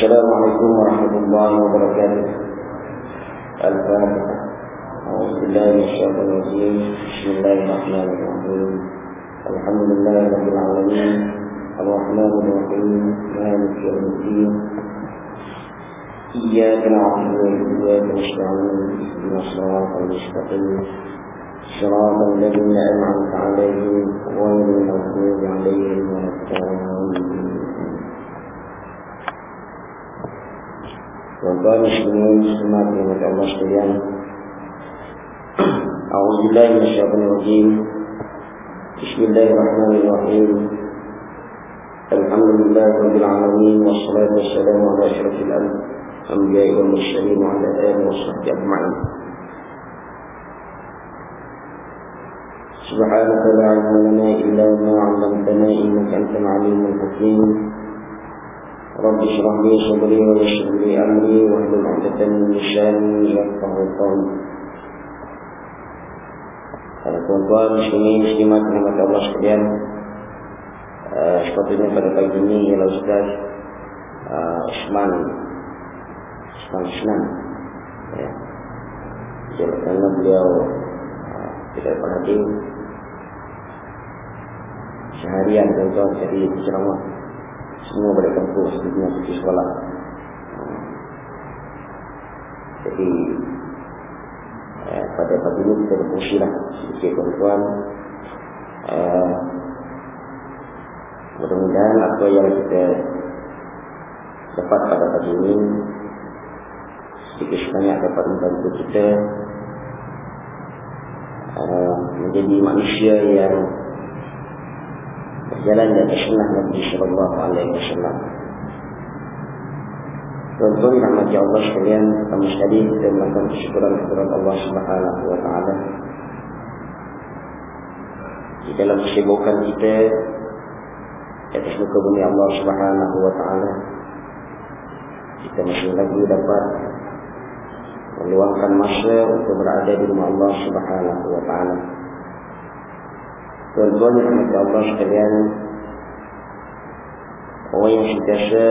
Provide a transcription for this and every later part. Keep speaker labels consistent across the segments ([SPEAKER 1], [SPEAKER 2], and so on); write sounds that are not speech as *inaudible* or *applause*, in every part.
[SPEAKER 1] السلام عليكم ورحمة الله وبركاته. الفاتحة. أعوذ بالله من الشيطان الرجيم. بسم الله الرحمن الرحيم. الحمد لله رب العالمين. الرحمن الرحيم. مالك يوم الدين. إياك نعبد وإياك نستعين. اهدنا الصراط المستقيم. صراط الذين أنعمت عليهم غير المغضوب عليهم ولا الضالين. وقال الشيطان بسم الله سبحانه أعوذ بالله من الشيطان الرجيم بسم الله الرحمن الرحيم الحمد لله رب العالمين والصلاة والسلام على أشرف الأنبياء والمرسلين وعلى آله وصحبه أجمعين سبحانك لا علم لنا إلا ما علمتنا إنك أنت العليم الحكيم. رب اشرح لي صدري ويسر لي امري واحلل عقدة من لساني يفقهوا قولي Para tuan-tuan, muslimin, muslimat, rahmat Allah sekalian uh, Sepatutnya pada pagi ini ialah Ustaz uh, Isman Isman Isman ya. Jadi kerana beliau uh, tidak perhati Seharian tuan-tuan jadi ceramah semua pada kampus dunia pergi sekolah. Jadi eh, pada pagi ini kita berfungsi lah sedikit tuan-tuan. Eh, mudah-mudahan apa yang kita dapat pada pagi ini sedikit sebanyak dapat membantu kita eh, menjadi manusia yang berjalan dari sunnah Nabi Sallallahu Alaihi Wasallam. Tuan-tuan yang mati Allah sekalian, kami sekali kita melakukan kesyukuran kepada Allah Subhanahu Wa Taala. Di dalam kesibukan kita di atas muka bumi Allah Subhanahu Wa Taala, kita masih lagi dapat meluangkan masa untuk berada di rumah Allah Subhanahu Wa Taala. Tuan-tuan Allah sekalian Orang yang sentiasa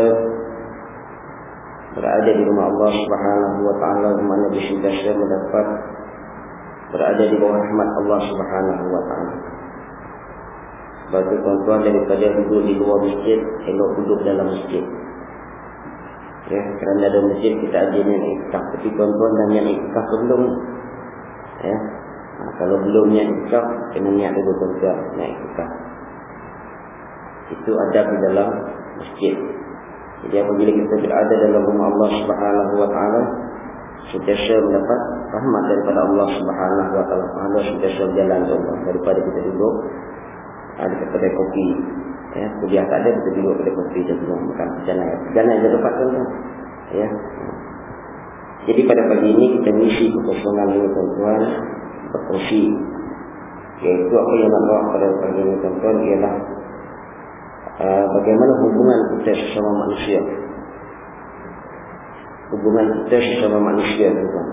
[SPEAKER 1] Berada di rumah Allah subhanahu wa ta'ala Mana dia sentiasa mendapat Berada di bawah rahmat Allah subhanahu wa ta'ala. Itu tuan-tuan daripada duduk di luar masjid Elok duduk dalam masjid. Ya, kerana ada masjid kita ada yang ikaf Tapi tuan-tuan dan yang ikaf belum Ya, kalau belum niat ikaf, kena niat dulu tuan-tuan niat ikaf. Itu ada di dalam masjid. Jadi apabila kita berada dalam rumah Allah Subhanahu Wa Taala, sentiasa mendapat rahmat daripada Allah Subhanahu Wa Taala. Allah sentiasa berjalan daripada kita duduk ada kedai kopi. Ya, kuliah tak ada kita duduk kedai kopi dan tengok makan jalan. Jalan yang dapat tuan-tuan. Ya. Jadi pada pagi ini kita misi kekosongan ini tuan-tuan berfungsi. Iaitu apa yang nak bawa pada ini tuan-tuan ialah uh, Bagaimana hubungan kita sesama manusia. Hubungan kita sesama manusia tuan-tuan.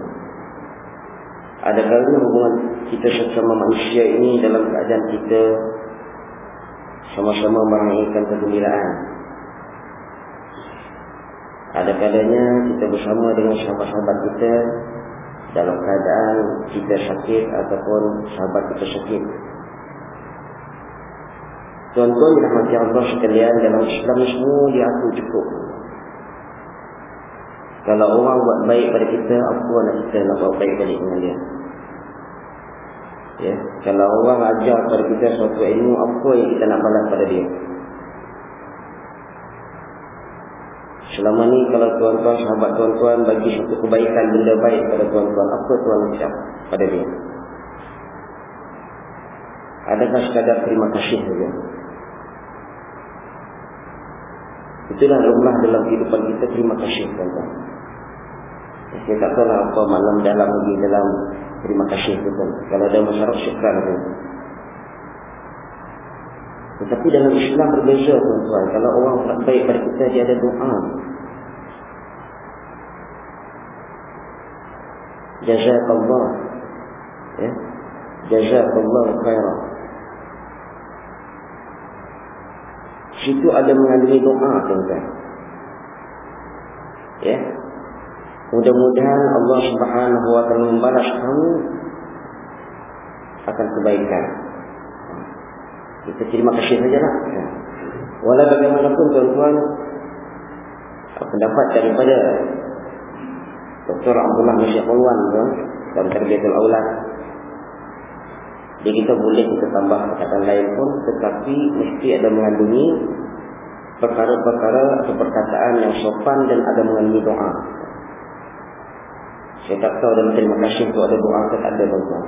[SPEAKER 1] Ada kalanya hubungan kita sesama manusia ini dalam keadaan kita Sama-sama meraihkan kegembiraan. Ada kalanya kita bersama dengan sahabat-sahabat kita dalam keadaan kita sakit ataupun sahabat kita sakit. Tuan-tuan yang rahmati Allah sekalian dalam Islam semua diaku cukup. Kalau orang buat baik pada kita, apa nak kita nak buat baik balik dengan dia? Ya, kalau orang ajar pada kita suatu ilmu, apa yang kita nak balas pada dia? Selama ni kalau tuan-tuan, sahabat tuan-tuan bagi satu kebaikan benda baik pada tuan-tuan, apa tuan ucap pada dia? Adakah sekadar terima kasih saja? Itulah rumah dalam kehidupan kita terima kasih tuan-tuan. Saya tak tahu lah apa malam dalam lagi dalam terima kasih tuan-tuan. Kalau ada masyarakat syukran tuan tetapi dalam Islam berbeza tuan-tuan. Kalau orang baik pada kita, dia ada doa. Jazakallah. Ya. Jazakallah khairah. Situ ada mengandungi doa tuan-tuan. Ya. Mudah-mudahan Allah Subhanahu wa taala membalas kamu akan kebaikan. Kita terima kasih sajalah. Ya. Walau bagaimanapun tuan-tuan pendapat daripada Dr. Abdullah Masya Khulwan dan terbiatul aulad jadi kita boleh kita tambah perkataan lain pun tetapi mesti ada mengandungi perkara-perkara atau perkataan yang sopan dan ada mengandungi doa saya tak tahu dan terima kasih untuk ada doa atau tak ada doa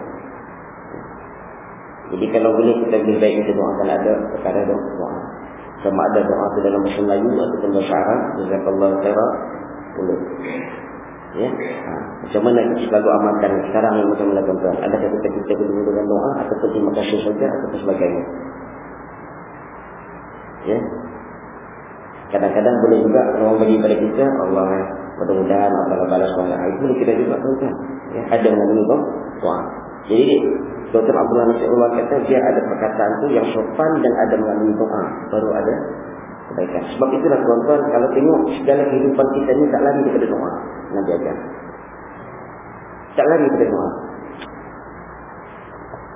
[SPEAKER 1] jadi kalau boleh kita lebih baik kita doakan ada perkara doa. Sama ada doa itu dalam bahasa Melayu ataupun bahasa Arab jazakallahu khairan. Boleh. Ya? Ha. macam mana kita selalu amalkan sekarang ni macam mana tuan-tuan? Ada ketika kita berdoa dengan doa atau terima kasih saja atau sebagainya? Ya? Kadang-kadang boleh juga orang bagi pada kita Allah mudah-mudahan Allah balas Allah itu boleh kita juga tuan-tuan. Ya? Ada dengan doa jadi Dr. Abdullah Nasir Allah kata dia ada perkataan tu yang sopan dan ada mengandung doa baru ada kebaikan. Sebab itulah tuan-tuan kalau tengok segala kehidupan kita ni tak lari daripada doa. Nabi ajar. Tak lari daripada doa.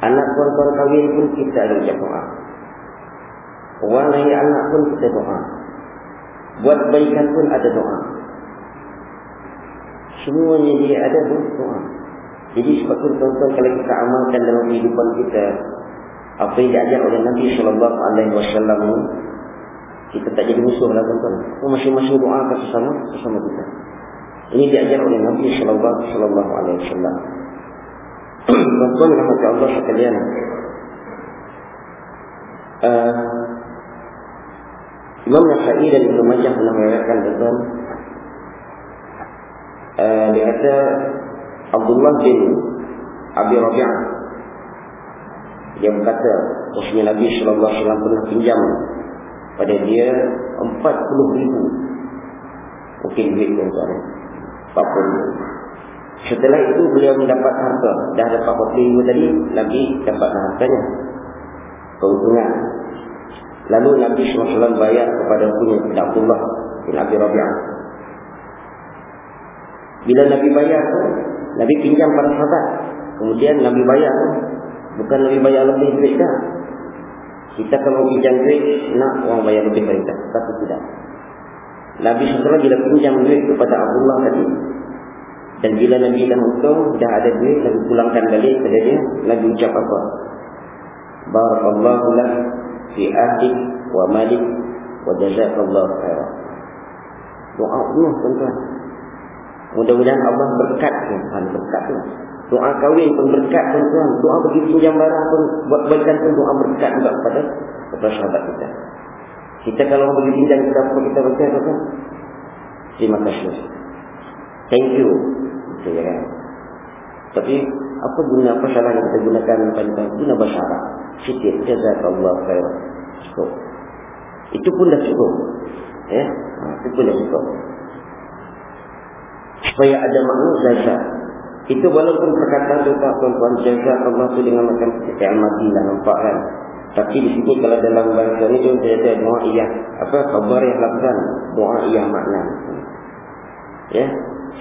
[SPEAKER 1] Anak tuan-tuan kahwin pun kita ada ucap doa. Orang lahir anak pun kita doa. Buat kebaikan pun ada doa. Semuanya dia ada doa. Jadi sebab itu tuan-tuan kalau kita amalkan dalam kehidupan kita apa yang diajar oleh Nabi sallallahu alaihi wasallam kita tak jadi musuh lah tuan-tuan. Masing-masing doa ke sesama sesama kita. Ini diajar oleh Nabi sallallahu alaihi wasallam. *clears throat* Tuan-tuan rahmat Allah sekalian. Uh, Imam Nasai dan Ibnu Majah pernah meriwayatkan tuan-tuan. Uh, dia kata Abdullah bin Abi Rabi'ah. Dia berkata Rasulullah Nabi sallallahu alaihi wasallam pernah pinjam pada dia 40 ribu. Mungkin duit tuan-tuan 40 ribu. Setelah itu beliau mendapat harta. Dah dapat 40 ribu tadi Nabi dapat hartanya. Keuntungan. Lalu Nabi SAW bayar kepada punya Abdullah bin Abi Rabi'ah. Bila Nabi bayar tu Nabi pinjam pada sahabat. Kemudian Nabi bayar. Bukan Nabi bayar lebih duit dah. Kita kalau pinjam duit, nak orang bayar lebih pada kita. Tapi tidak. Nabi setelah bila pinjam duit kepada Abdullah tadi. Dan bila Nabi dah untung, dah ada duit, Nabi pulangkan balik kepada dia. Nabi ucap apa? Barakallahu lah fi ahdik wa malik wa jazakallahu khairah. Doa Allah tuan-tuan. Mudah-mudahan Allah berkat Tuhan berkat tu. Doa kahwin pun berkat pun Tuhan. Doa bagi pinjam barang pun buat baikan pun doa berkat juga kepada kepada sahabat kita. Kita kalau bagi pinjam kita apa kita baca apa? Terima kasih. Thank you. Itu ya kan. Tapi apa guna apa salah yang kita gunakan pada guna bahasa Arab? Sikit jazakallah khair. Cukup. Itu pun dah cukup. Ya, ha, itu pun dah cukup supaya ada makna jaza. Itu walaupun perkataan itu tak tuan-tuan jaza Allah itu dengan macam seperti al-madi lah nampak kan. Tapi di sini kalau dalam bahasa ini dia ada iya. Apa khabar yang lakukan? Iya makna. Ya.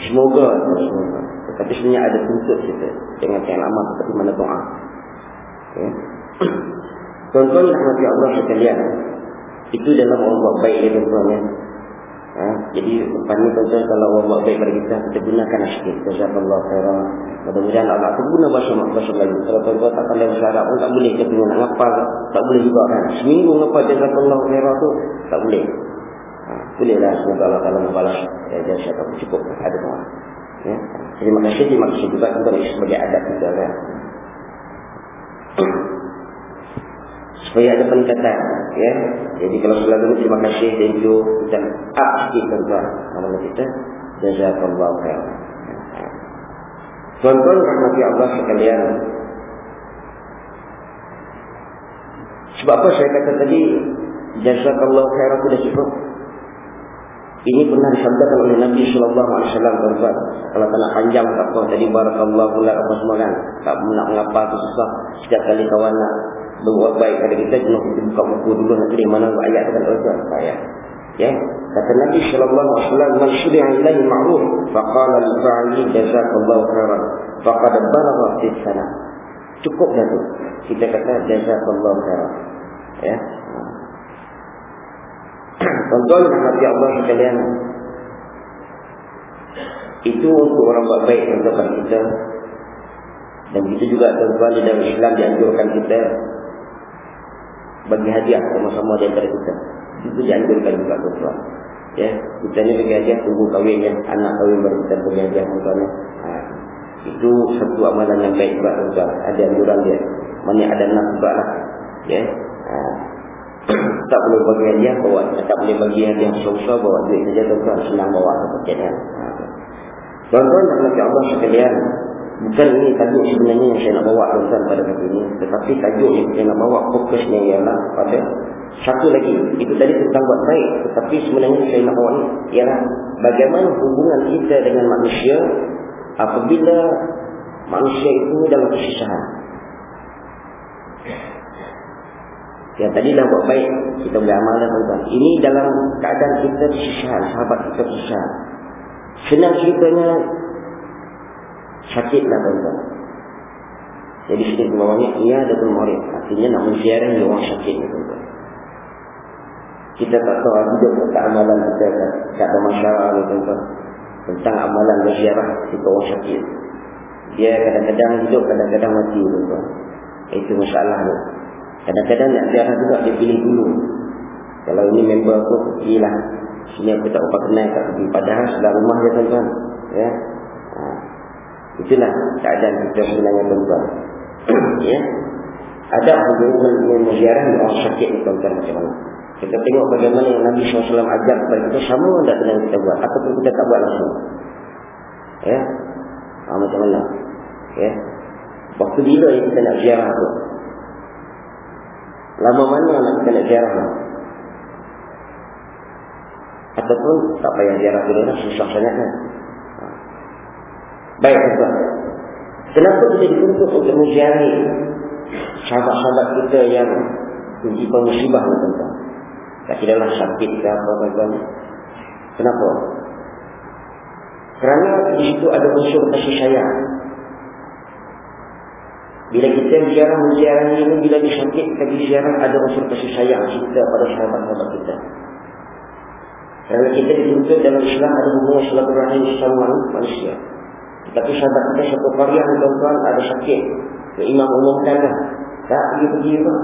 [SPEAKER 1] Semoga. semoga. Tapi sebenarnya ada tuntut kita. Jangan yang lama seperti mana doa. Ya. *clears throat* Tuan-tuan yang Allah sekalian. Itu dalam Allah baik ya tuan-tuan ya. Ha? Jadi ni tuan-tuan kalau Allah buat baik pada kita Kita gunakan sikit Jazakallah khairan. Mudah-mudahan Allah tu guna bahasa bahasa Melayu Kalau tuan-tuan tak pandai bahasa Arab pun tak boleh. Kita nak ngapal Tak boleh juga kan. Seminggu ngapal Jazakallah khairan tu Tak boleh. Ha, Boleh lah. Semoga Allah Ta'ala membalas. Ya, Jasa kamu cukup. Ada ya? Terima kasih. Terima kasih juga Tuan-tuan sebagai adat kita kan supaya ada peningkatan ya jadi kalau selalu terima kasih thank you kita sikit tuan-tuan nama kita jazakallahu khair tuan-tuan rahmati Allah sekalian sebab apa saya kata tadi jazakallahu khair sudah cukup ini pernah disabdakan oleh Nabi Sallallahu Alaihi Wasallam tuan-tuan. Kalau tak nak panjang tak apa. Tadi barakallahu lak apa semua kan. Tak nak mengapa tu susah. Setiap kali kawan nak berbuat baik pada kita kena kita buka buku dulu nanti di mana ayat tu kan tuan ayat Ya, kata Nabi sallallahu alaihi wasallam, "Man syuri'a ilaihi ma'ruf, faqala li fa'ili jazakallahu khairan, faqad balagha fi sana." Cukup dah tu. Kita kata jazakallahu khairan. Ya. Tuan-tuan hati Allah sekalian. Itu untuk orang buat baik untuk kita. Dan itu juga tuan-tuan dalam Islam dianjurkan kita bagi hadiah sama-sama di antara kita. Itu dianjurkan juga tuan-tuan. Ya, kita ni bagi hadiah tunggu kahwin ya. Anak kahwin baru kita bagi hadiah tuan-tuan. Ha. Itu satu amalan yang baik juga tuan-tuan. Ada anjuran dia. Mana ada nak juga lah. Ya. Ha. *clears throat* tak boleh bagi hadiah bawa. Tak boleh bagi hadiah susah bawa duit saja tuan-tuan. Senang bawa. Ha. Tuan-tuan dan Allah sekalian. Bukan ini tajuk sebenarnya yang saya nak bawa tuan-tuan pada hari ini. Tetapi tajuk yang saya nak bawa fokusnya ialah pada satu lagi. Itu tadi tentang buat baik. Tetapi sebenarnya saya nak bawa ini ialah bagaimana hubungan kita dengan manusia apabila manusia itu dalam kesusahan. Ya tadi dah buat baik. Kita boleh amalkan tuan-tuan. Ini dalam keadaan kita kesusahan. Sahabat kita kesusahan. Senang ceritanya sakitlah tuan-tuan. Jadi sini bawahnya ia ada murid. Artinya nak menziarahi orang sakit ni tuan-tuan. Kita tak tahu ada tentang amalan kita kan. Tak ada masyarakat ni tuan-tuan. Tentang amalan menziarah kita orang sakit. Dia kadang-kadang hidup, kadang-kadang mati tuan-tuan. Itu masalah tu. Kadang-kadang nak ziarah juga dia pilih dulu. Kalau ini member aku, pergilah. Sini aku tak apa kenal tak pergi. Padahal sudah rumah dia tuan-tuan. Ya. Itulah keadaan kita sebenarnya tuan-tuan. *clears throat* ya. Ada hubungan dengan ziarah yang orang sakit ni tuan-tuan macam mana. Kita tengok bagaimana yang Nabi SAW ajar kepada kita sama tak dengan kita buat. Ataupun kita tak buat langsung. Ya. Ha, macam mana. Ya. Waktu bila yang kita nak ziarah tu. Lama mana nak kita nak ziarah tu. Ataupun tak payah ziarah tu dah susah sangat kan. Baik tuan. Kenapa kita dituntut untuk menziarahi sahabat-sahabat kita yang menjadi musibah tuan-tuan? Tak kira lah sakit ke apa tuan Kenapa? Kerana di situ ada unsur kasih sayang. Bila kita bicara menziarahi ini, bila disakit, kita bicara ada unsur kasih sayang kita pada sahabat-sahabat kita. Kerana kita dituntut dalam Islam ada hubungan silaturahim sama manusia. Tapi sahabat kita satu karya tuan-tuan ada sakit. Ke imam umumkan lah. Tak pergi-pergi pun.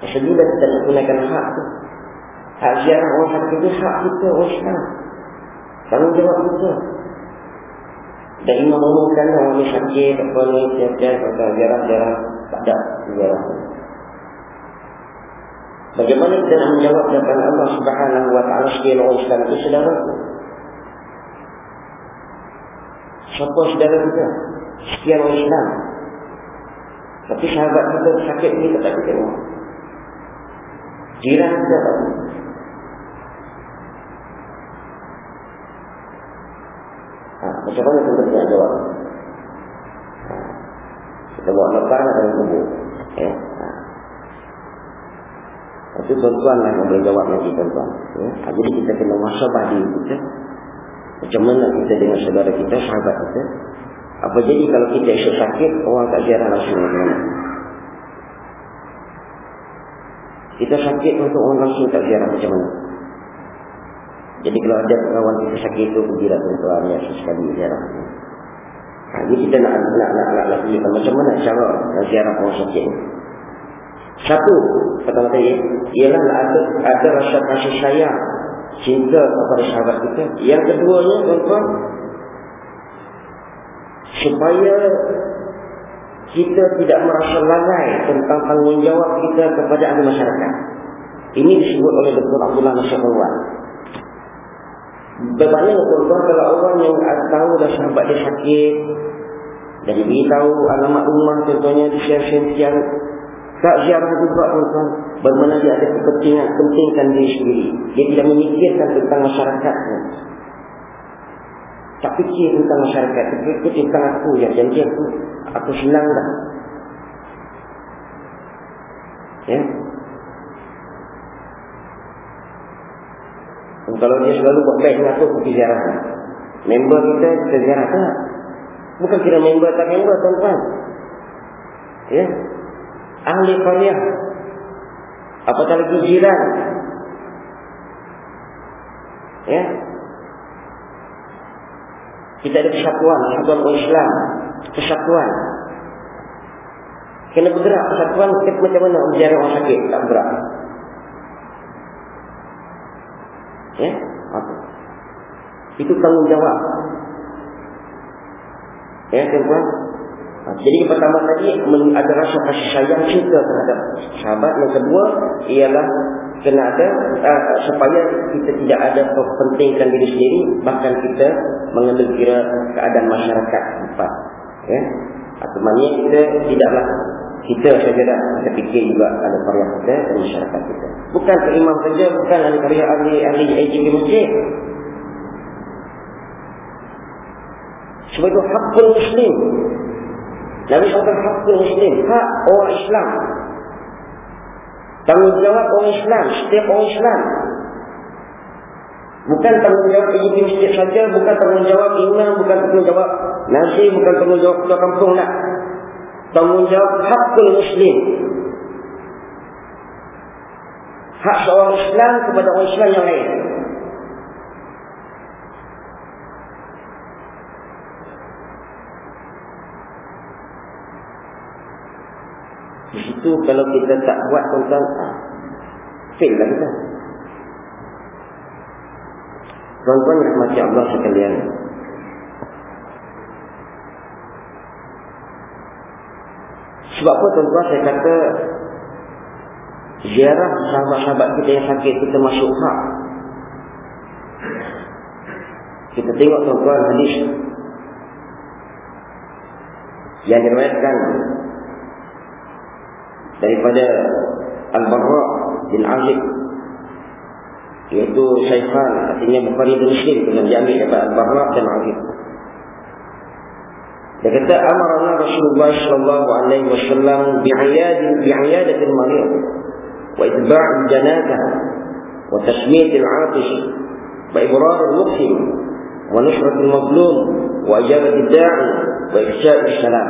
[SPEAKER 1] Sejudah kita nak gunakan hak tu. Hak ziarah orang sakit itu hak kita orang Islam. Tanggungjawab kita. Dan imam umumkan lah orang sakit. Apa ni, tiap-tiap, kata ziarah-ziarah. Tak ada ziarah Bagaimana kita nak menjawab depan Allah Subhanahu wa taala sekalian orang Islam itu saudara? Siapa saudara kita? Sekian orang Islam. Tapi sahabat kita sakit ni tak kita tengok. Jiran kita tak ha, Macam mana kita nak jawab? Ha, kita buat lepas dalam kubur. Ya. Ha. Itu tuan-tuan lah yang boleh jawab nanti tuan-tuan. Ya. Jadi kita kena masabah diri kita. Macam mana kita dengan saudara kita, sahabat kita. Apa jadi kalau kita esok sakit, orang tak ziarah langsung macam mana? Kita sakit untuk orang langsung tak ziarah macam mana? Jadi kalau ada kawan kita sakit itu, pergilah tuan-tuan ya, sekali ziarah. Ha, jadi kita nak nak nak nak, nak, nak, nak macam mana cara ziarah orang sakit Satu, pertama tadi, ialah ada, ada rasa kasih sayang cinta kepada sahabat kita. Yang keduanya tuan-tuan supaya kita tidak merasa lalai tentang tanggungjawab kita kepada ahli masyarakat. Ini disebut oleh Dr. Abdullah Nasir Awal. Bagaimana tuan-tuan kalau orang yang tahu dah sahabat dia sakit dan beritahu alamat rumah contohnya di share-share tak ziarah juga tuan-tuan. Bermana dia ada kepentingan, kepentingan diri sendiri. Dia tidak memikirkan tentang masyarakat. Tak fikir tentang masyarakat. Fikir tentang aku yang janji aku. Aku senang dah. Ya. Kalau dia selalu buat baik dengan aku, pergi ziarah. Member kita, kita ziarah tak? Bukan kira member tak member, tuan-tuan. Ya. Ahli karya. Apatah lagi jiran. Ya. Kita ada kesatuan, kesatuan Islam. Kesatuan. Kena bergerak kesatuan, kita macam mana menjara orang sakit, tak bergerak. Ya, apa? Itu tanggungjawab. Ya, tuan-tuan. Jadi yang pertama tadi ada rasa kasih sayang cinta terhadap sahabat. Yang kedua ialah kena ada uh, supaya kita tidak ada kepentingan diri sendiri bahkan kita mengambil kira keadaan masyarakat tempat. Ya. Atau maknanya kita tidaklah kita saja dah kita fikir juga ada karya kita dan masyarakat kita. Bukan ke imam saja, bukan ahli karya ahli ahli AJK masjid. Sebab itu hakul muslim. Nabi SAW hakul muslim. Hak orang Islam. Tanggungjawab orang Islam. Setiap orang Islam. Bukan tanggungjawab AJK masjid saja. Bukan tanggungjawab imam. Bukan tanggungjawab nasi. Bukan tanggungjawab ketua kampung nak tanggungjawab hakul muslim hak seorang Islam kepada orang Islam yang lain situ kalau kita tak buat tentang ah, fail lah kita. Tuan-tuan rahmati Allah sekalian. Sebab apa tuan-tuan saya kata Ziarah sahabat-sahabat kita yang sakit kita masuk hak. Kita tengok tuan-tuan hadis Yang diriwayatkan Daripada Al-Barra bin Azib Iaitu Syaifan Artinya Bukhari bin Muslim Dengan diambil daripada Al-Barra dan Azib dia kata amarna Rasulullah sallallahu alaihi wasallam bi'iyad bi'iyadatil marid wa itba' al-janazah wa tasmiyat al-'atish wa ibrar al-muqsim wa nusrat al-mazlum wa ijabat al-da'i wa ifsha' al-salam.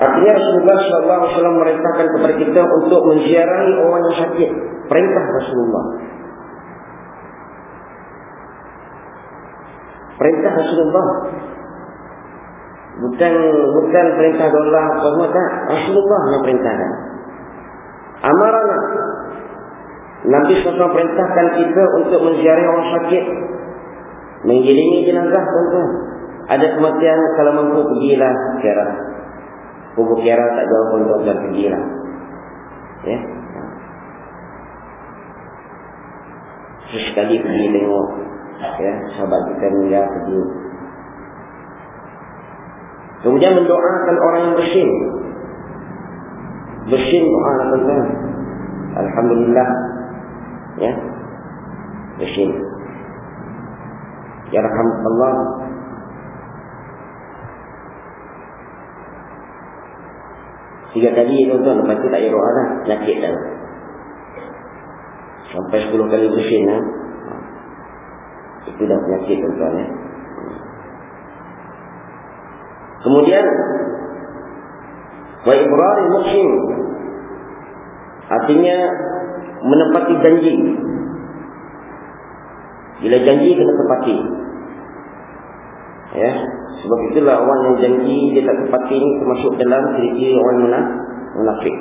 [SPEAKER 1] Artinya Rasulullah sallallahu alaihi wasallam merintahkan kepada kita untuk menziarahi orang yang sakit. Perintah Rasulullah. Perintah Rasulullah. Bukan bukan perintah Allah semua tak. Rasulullah yang perintahkan. Amarana. Nabi SAW perintahkan kita untuk menziarahi orang sakit. Mengiringi jenazah tuan-tuan. Ada kematian kalau mampu pergilah kira. Kubur kira tak jauh pun tuan-tuan pergilah. Ya. Sesekali pergi tengok ya, sahabat kita meninggal pergi. Kemudian mendoakan orang yang bersin. Bersin doa tuan Alhamdulillah. Ya. Bersin. Ya Allah. Tiga kali tuan-tuan lepas itu tak doa dah. Sakit dah. Sampai sepuluh kali bersin. Ha? Itu dah penyakit tuan-tuan ya. Kemudian wa ibrari muqsim artinya menepati janji. Bila janji kena tepati. Ya, sebab itulah orang yang janji dia tak tepati ini termasuk dalam ciri-ciri orang munafik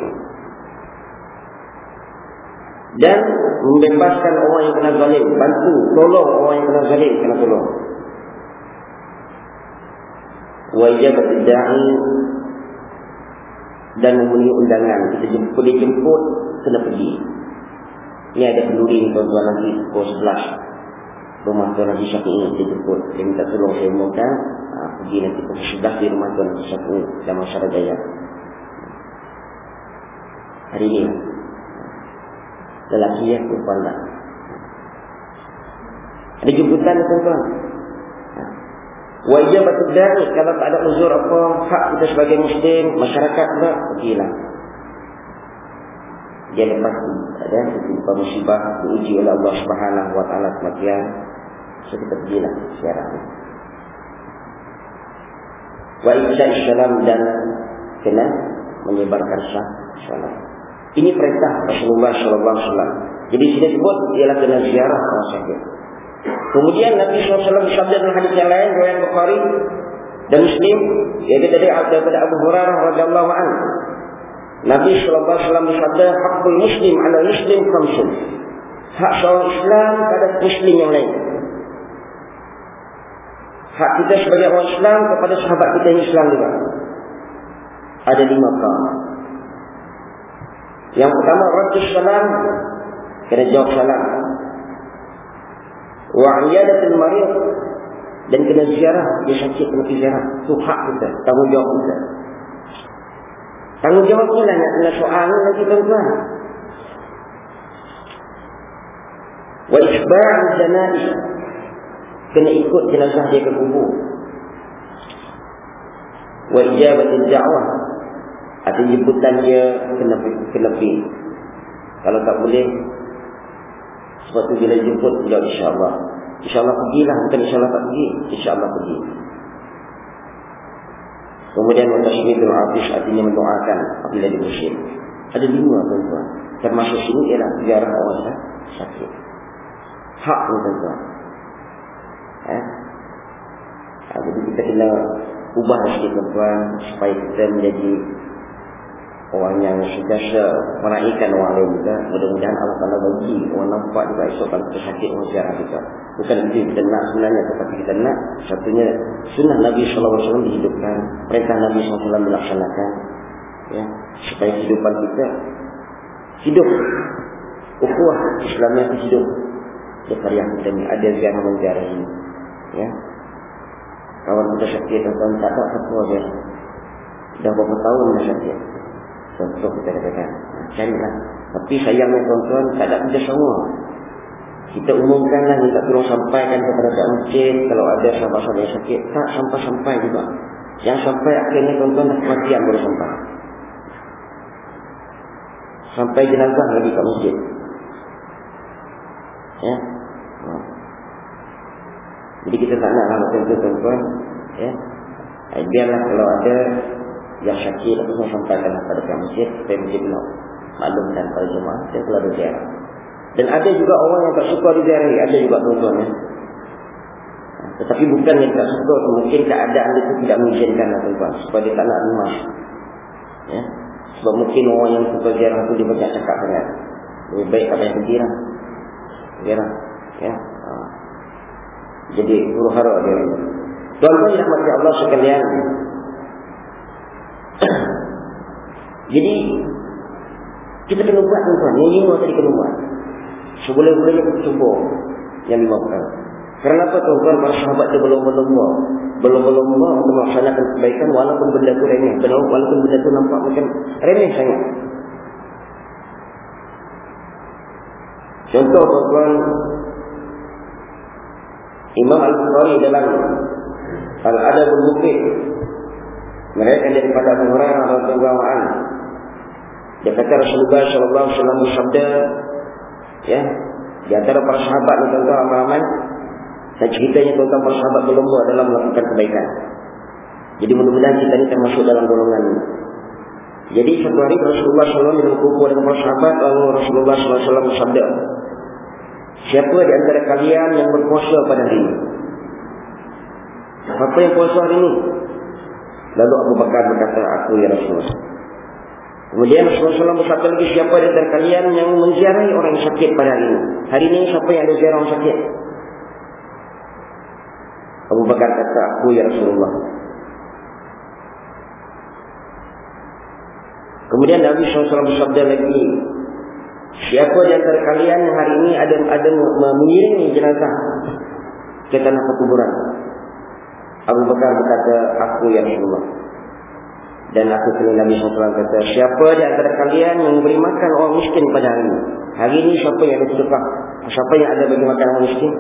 [SPEAKER 1] dan membebaskan orang yang kena zalim bantu tolong orang yang kena zalim kena tolong. Wajib da'i dan memenuhi undangan. Kita jemput dia jemput kena pergi. Ni ada penduri tuan-tuan nanti pukul 11 rumah tuan Nabi Syafi'i dia jemput dia minta tolong saya umumkan ha, pergi nanti pukul 11 di rumah tuan Nabi Syafi'i dan masyarakat jaya hari ini lelaki ya perempuan tak. Ada jemputan tuan-tuan. Wajib betul dari kalau tak ada uzur apa hak kita sebagai muslim masyarakat pula pergilah. Dia lepas ada setimpa musibah diuji oleh Allah Subhanahu Wa Taala kematian. So kita pergilah sekarang wa isya salam dan kena menyebarkan salam ini perintah Rasulullah Sallallahu Alaihi Wasallam. Jadi sini sebut ialah kena ziarah orang sakit kemudian Nabi SAW bersabda dalam hadis yang lain riwayat Bukhari dan Muslim iaitu dari Abu Hurairah radhiyallahu anhu Nabi wasallam bersabda hakul muslim ala muslim khamsun hak seorang Islam pada muslim yang lain. Hak kita sebagai orang Islam kepada sahabat kita yang Islam juga. Ada lima perkara. Yang pertama ratus salam. Kena jawab salam. Wa iyadatul marid. Dan kena ziarah. Dia sakit kena ziarah. Itu hak kita. Tanggungjawab kita tanggungjawab kita nak kena soal lagi tuan-tuan? Wa isba'u janaiz kena ikut jenazah dia ke kubur. Wa ijabatul da'wah. Atau jemputan dia kena kena pergi kalau tak boleh sebab tu bila jemput dia insyaAllah. InsyaAllah pergilah Bukan insyaAllah tak pergi. InsyaAllah pergi Kemudian Mutashmidul Afis Artinya mendoakan Apabila dia bersih Ada lima tuan-tuan. Termasuk sini ialah Ziarah orang sakit. Hak tuan-tuan. Eh? Jadi kita kena Ubah sikit tuan-tuan Supaya kita menjadi orang yang sentiasa meraihkan orang lain juga mudah-mudahan Allah Taala bagi orang nampak juga esok kalau kita sakit orang ziarah kita. Bukan itu kita nak sebenarnya tetapi kita nak satunya sunnah Nabi SAW dihidupkan perintah Nabi SAW dilaksanakan ya, supaya kehidupan kita hidup. Ukhuwah Islamnya itu hidup. Daripada yang kita ni ada ziarah menziarah ini ya. kawan kita sakit tuan tak ada satu dia dah berapa tahun dah Contoh kita katakan Carilah. Tapi sayangnya tuan-tuan Tak ada kerja semua. Kita umumkanlah Minta tolong sampaikan kepada Kak Masjid. Kalau ada sahabat-sahabat yang sakit Tak sampai-sampai juga. Yang sampai akhirnya tuan-tuan kematian baru sampai Sampai jenazah lagi Kak Masjid. Ya. Jadi kita tak nak lah Macam tu tuan-tuan. Ya. Biarlah kalau ada yang syakir itu saya sampaikan kepada pihak masjid supaya masjid nak maklumkan pada jemaah saya telah berziarah. Dan ada juga orang yang tak suka diziarahi ada juga tuan-tuan tetapi bukan yang tak suka mungkin keadaan itu tidak mengizinkan lah, tuan-tuan supaya dia tak nak rumah. Ya. sebab mungkin orang yang suka ziarah itu dia banyak cakap sangat. Lebih baik apa yang pergi lah. Ya. Ha. jadi huru hara dia. Tuan-tuan yang mati Allah sekalian Jadi kita kena buat tuan-tuan. Yang lima tadi kena buat. Seboleh-bolehnya kita cuba yang lima perkara. Kerana apa tuan-tuan para sahabat dia belum berlomba. Belum berlomba untuk melaksanakan kebaikan walaupun benda itu remeh. Walaupun benda itu nampak macam remeh sangat. Contoh tuan-tuan Imam Al-Bukhari dalam Al-Adabul Mufid mereka daripada Abu Hurairah radhiyallahu anhu. Dia kata Rasulullah sallallahu alaihi wasallam bersabda, ya, di antara para sahabat tuan-tuan amal-amal dan ceritanya tentang para sahabat berlomba dalam melakukan kebaikan. Jadi mudah-mudahan kita ni termasuk dalam golongan ini. Jadi satu hari Rasulullah SAW minum kumpul dengan para sahabat lalu Rasulullah SAW bersabda Siapa di antara kalian yang berpuasa pada hari ini? Apa yang puasa hari ini? Lalu Abu Bakar berkata, aku ya Rasulullah. Kemudian Rasulullah bersabda lagi, siapa di antara kalian yang menziarahi orang sakit pada hari ini? Hari ini siapa yang ada orang sakit? Abu Bakar kata, aku ya Rasulullah. Kemudian Nabi SAW bersabda lagi, siapa di antara kalian yang hari ini ada ada mengiringi jenazah ke tanah kuburan? Abu Bakar berkata, aku yang Rasulullah. Dan aku kena Nabi SAW kata, siapa di antara kalian yang memberi makan orang miskin pada hari ini? Hari ini siapa yang ada sedekah? Siapa yang ada bagi makan orang miskin?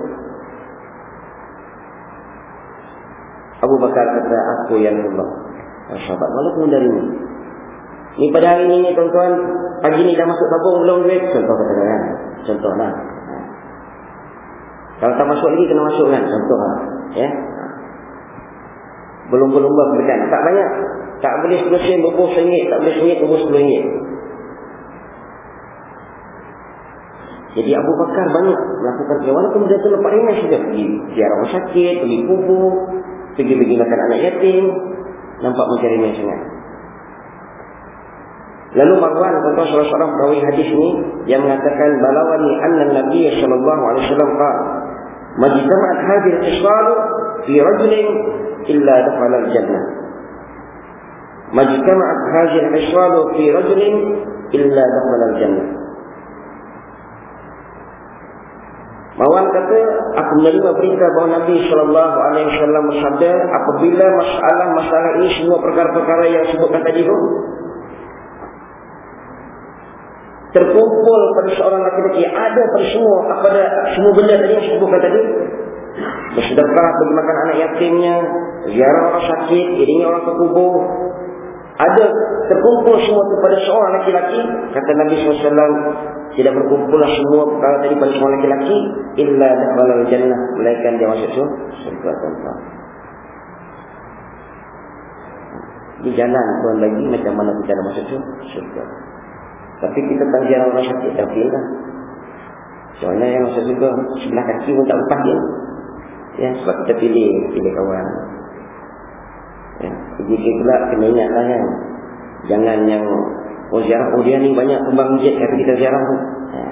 [SPEAKER 1] Abu Bakar kata, aku yang Rasulullah. Sahabat, walaupun dari ini. Ni pada hari ni tuan-tuan, pagi ni dah masuk tabung belum duit? Contoh kata kan. Contoh lah. Kalau tak masuk lagi kena masuk kan. Contoh lah. Ya. Belum-belum berbekan. Tak banyak. Tak boleh sen berbuh sengit. Tak boleh sengit berbuh sepuluh ringgit. Jadi Abu Bakar banyak melakukan kerja. Walaupun dia tu lepas ringan saja. Pergi ziarah orang sakit, pergi kubur, pergi-pergi makan anak yatim. Nampak macam ringan sangat. Lalu Marwan tentang salah seorang perawi hadis ni yang mengatakan balawani anna Nabi sallallahu alaihi wasallam qala majtama'at hadhihi al-isal fi rajulin illa dakhala al-jannah majtama'at hadhihi al-isal fi rajulin illa dakhala al-jannah. Marwan kata aku menerima perintah bahawa Nabi wasallam bersabda apabila masalah-masalah ini semua perkara-perkara yang disebutkan tadi itu terkumpul pada seorang laki-laki ada pada semua pada semua benda tadi yang sebutkan tadi bersedekah bagi makan anak yatimnya ziarah orang sakit iringi orang ke kubur ada terkumpul semua itu pada seorang laki-laki kata Nabi SAW tidak berkumpul semua perkara tadi pada seorang laki-laki illa dakhala jannah melainkan dia masuk surga tuan-tuan di jalan tuan lagi macam mana kita nak masuk surga tapi kita tak jarang orang sakit tapi lah. Soalnya yang masuk juga sebelah kaki pun tak lepas dia. Ya, sebab kita pilih, pilih kawan. Ya, jadi pula kena ingat lah kan. Jangan yang oh ziarah, oh dia ni banyak kembang masjid kata kita ziarah tu. Ya.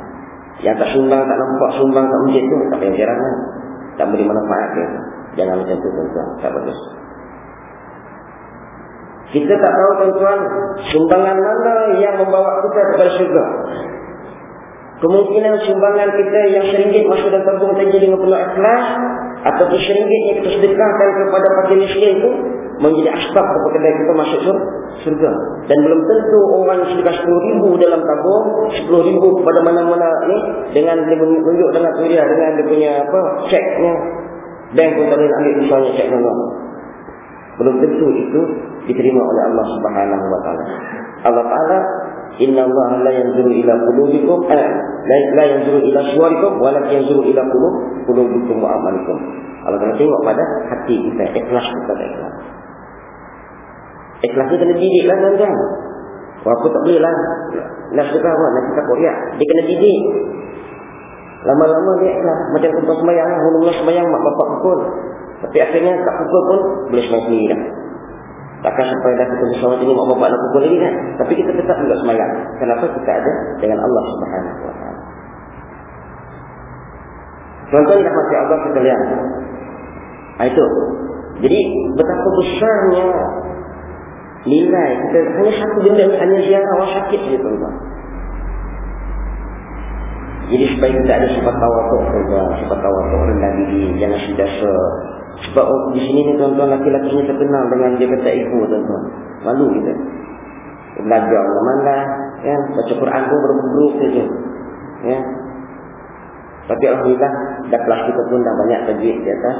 [SPEAKER 1] Yang tak sumbang, tak nampak sumbang kat masjid tu, tak payah ziarah lah. Tak boleh manfaat dia. Jangan macam tu tuan-tuan, tak bagus. Kita tak tahu tuan-tuan sumbangan mana yang membawa kita kepada syurga. Kemungkinan sumbangan kita yang seringgit masuk dalam tabung saja dengan penuh ikhlas ataupun seringgit yang kita sedekahkan kepada fakir miskin itu menjadi asbab kepada kita masuk syurga. Dan belum tentu orang sedekah 10 ribu dalam tabung, 10 ribu kepada mana-mana ni dengan dia menunjuk dengan dia dengan dia punya apa ceknya bank pun tak boleh ambil misalnya cek dengan belum tentu itu diterima oleh Allah Subhanahu wa taala. Allah taala Inna Allah la yanzuru ila qulubikum eh, la, la yanzuru ila suwarikum walakin yanzuru ila qulub qulubikum wa amalikum. Allah Taala tengok pada hati kita, ikhlas kita ikhlas. Ikhlas kena didik lah tuan-tuan. Walaupun tak boleh lah. Nak suka apa? Nak suka korea. Dia kena didik. Lama-lama dia ikhlas. Macam sembahyang. Mula-mula sembahyang mak bapak pukul. Tapi akhirnya tak pukul pun boleh sembahyang sendiri kan. Takkan sampai dah kita bersama ini mak bapak nak pukul lagi kan. Tapi kita tetap juga sembahyang. Kenapa kita ada dengan Allah subhanahu ta'ala. Contohnya dah Allah kita lihat. Ha, itu. Jadi betapa besarnya nilai kita hanya satu benda hanya ziarah orang sakit saja tuan-tuan. Jadi supaya kita ada sifat tawaduk sifat tawaduk rendah diri, jangan sudah sebab oh, di sini ni tuan-tuan laki-laki ni terkenal dengan dia kata ibu tuan-tuan. Malu kita. Belajar mana ya, baca Quran tu berbuku saja. Ya. Tapi alhamdulillah dah kelas kita pun dah banyak tajwid di atas.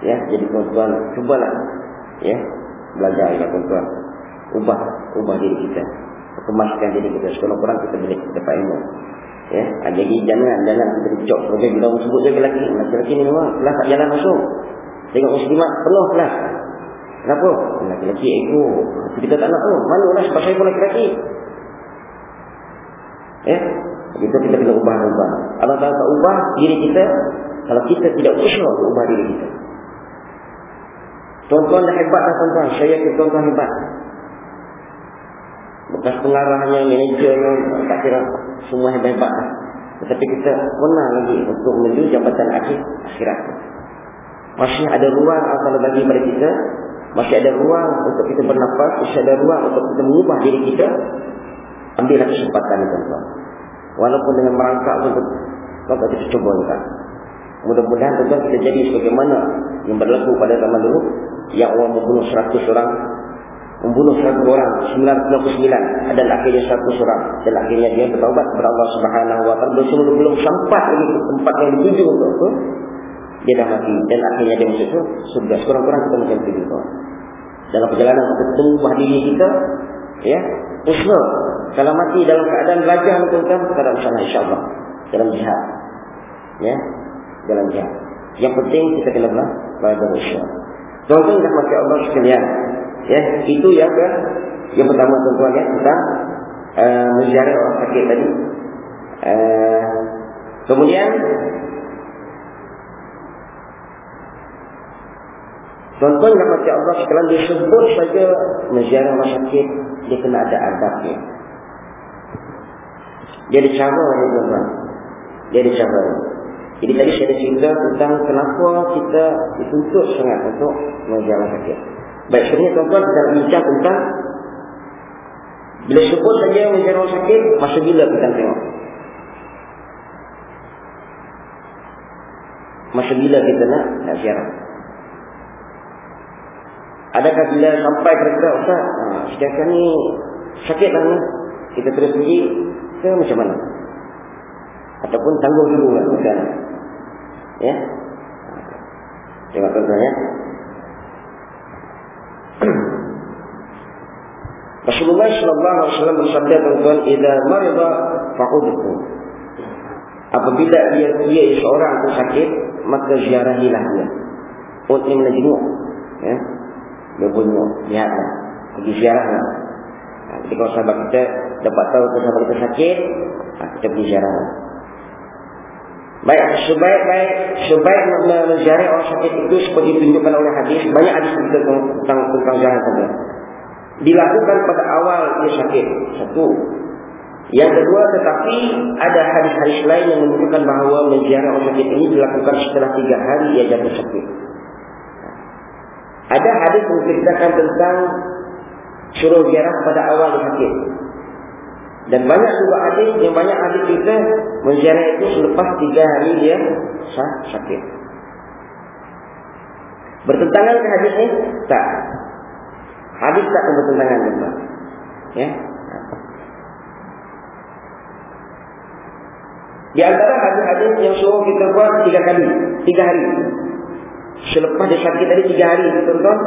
[SPEAKER 1] Ya, jadi tuan-tuan cubalah ya, belajar ya tuan-tuan. Ubah ubah diri kita. Kemaskan diri kita sekolah Quran kita boleh dapat ilmu. Ya, jadi jangan jangan kita dicok sebagai bila orang sebut dia lelaki, lelaki ni memang kelas tak jalan masuk. Tengok muslimat penuh kelas. Kenapa? Laki-laki ego. Kita tak nak tahu. Mana lah sebab saya pun laki-laki. Ya? Kita kita kena ubah-ubah. Allah Ta'ala tak ubah diri kita. Kalau kita tidak usaha untuk ubah diri kita. Tuan-tuan dah hebat dah tuan-tuan. Saya yakin tuan-tuan hebat. Bekas pengarahnya, manajernya, tak kira semua hebat-hebat. Tetapi kita pernah lagi untuk menuju jabatan akhir akhirat masih ada ruang Allah bagi pada kita masih ada ruang untuk kita bernafas masih ada ruang untuk kita mengubah diri kita ambillah kesempatan itu tuan walaupun dengan merangkak untuk maka kita cuba juga. Mudah-mudahan tuan kita jadi sebagaimana yang berlaku pada zaman dulu. Yang orang membunuh seratus orang. Membunuh seratus orang sembilan puluh sembilan dan akhirnya seratus orang. Dan akhirnya dia bertaubat kepada Allah Subhanahu Wa Taala. Belum sampai lagi tempat yang dituju untuk dia dah mati dan akhirnya dia masuk surga. Sekurang-kurang kita macam itu juga. Dalam perjalanan kita tunggu diri kita, Ya, usaha. Kalau mati dalam keadaan lajang tuan-tuan, kita dalam sana insyaAllah. Dalam jihad. Ya, dalam jihad. Yang penting kita kena belajar usaha. Tuan-tuan dah mati Allah sekalian. Ya, itu yang ke, yang pertama tuan-tuan ya, tentang uh, menziarah orang sakit tadi. Uh, kemudian Tuan-tuan yang mati Allah sekalian disebut saja menziarah sakit dia kena ada adabnya. Dia ada cara ni tuan-tuan. Dia ada cara. Jadi tadi saya ada cerita tentang kenapa kita dituntut sangat untuk menziarah sakit. Baik sebenarnya tuan-tuan kita bincang tentang bila sebut saja menziarah sakit, masa bila kita tengok? Masa bila kita nak nak ziarah? Adakah bila sampai kereta Ustaz? Ha, Sedangkan ni Sakit lah ni. Kita terus pergi Ke macam mana? Ataupun tanggung dulu lah Ya? Terima kasih ya. *clears throat* Rasulullah sallallahu alaihi wasallam bersabda tuan-tuan idza marida fa'udhu. Apabila dia dia seorang tu sakit maka ziarahilah dia. Untuk menjenguk ya dia bunuh lihat lah. pergi ziarah lah. Ha, jadi kalau sahabat kita dapat tahu kalau sahabat kita sakit ha, kita pergi ziarah lah. baik sebaik-baik sebaik menziarah orang sakit itu seperti ditunjukkan oleh hadis banyak hadis tentang tentang, ziarah saja dilakukan pada awal dia sakit satu yang kedua tetapi ada hadis-hadis lain yang menunjukkan bahawa menziarah orang sakit ini dilakukan setelah tiga hari ia jatuh sakit ada hadis menceritakan tentang suruh ziarah pada awal sakit. Dan banyak juga hadis yang banyak hadis kita menziarah itu selepas tiga hari dia sah sakit. Bertentangan ke hadis ini? Tak. Hadis tak bertentangan dengan Ya. Di antara hadis-hadis yang suruh kita buat tiga kali, tiga hari. Selepas dia sakit tadi tiga hari tuan-tuan.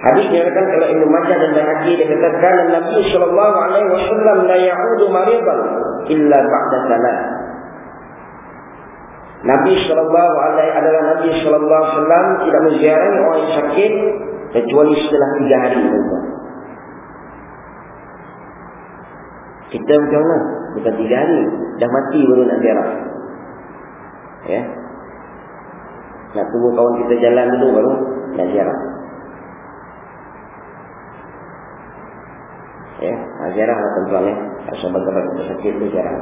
[SPEAKER 1] Hadis menyatakan kalau Ibnu Majah dan Baihaqi dia katakan Nabi sallallahu alaihi wasallam la ya'udu maridan illa ba'da salat. Nabi sallallahu alaihi adalah Nabi sallallahu alaihi wasallam tidak menziarahi orang yang sakit kecuali setelah tiga hari tuan-tuan. Kita macam mana? Bukan tiga hari. Dah mati baru nak ziarah. Ya. Nak tunggu kawan kita jalan dulu baru nak ziarah. Ya, ziarah lah tuan-tuan ya. Sahabat-sahabat kita sakit itu ziarah.